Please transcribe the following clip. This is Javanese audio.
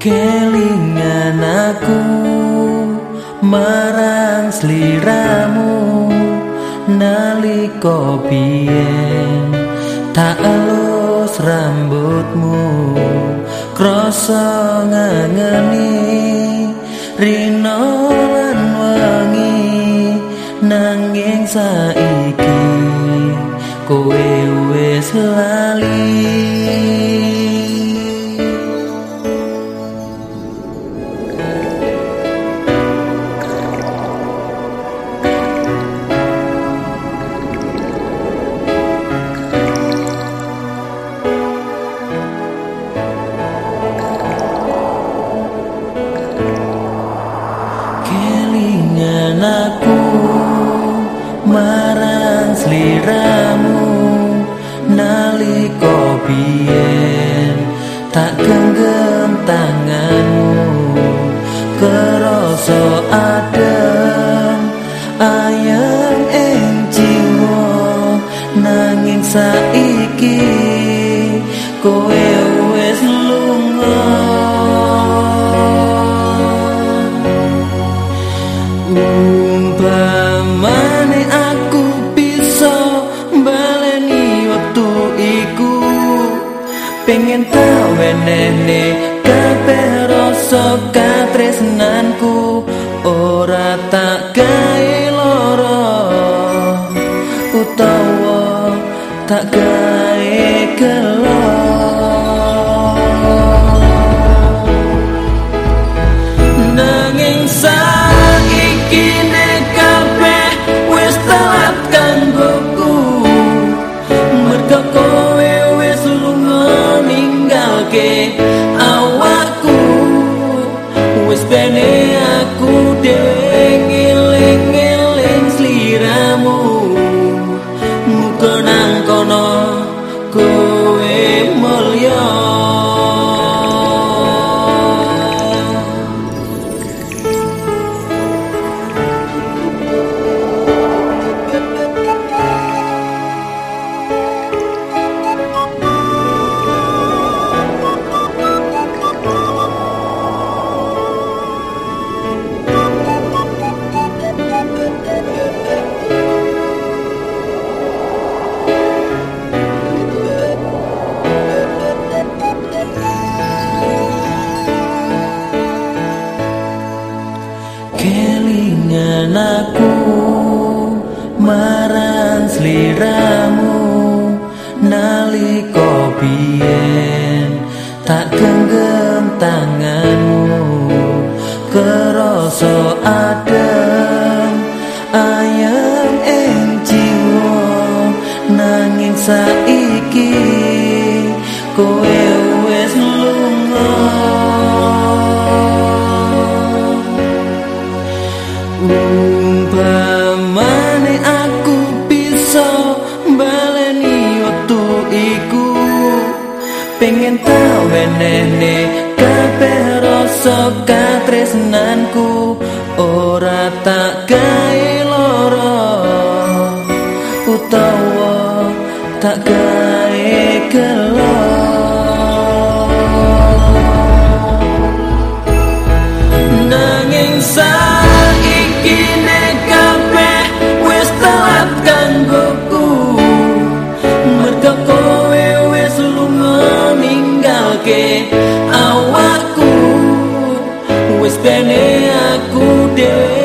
kelingan aku marang sliramu nalika biyen tak elus rambutmu krasa ngangeni rino wangi nanging saiki kowe wis lali sliramu nalika biyen tak genggam tanganmu kerasa adem pengen tau wenene kabeh rasa katresnanku ora tak gawe loro utawa tak gawe again kelingan aku marang sliramu nalika biyen tak genggam tanganmu kerasa adem ayam ing jiwa nanging saiki pengen tau wenene kabeh rasa katresnanku. Ora tak gawe loro utawa tak gawe gelo awakku wis bene aku dengeling-eling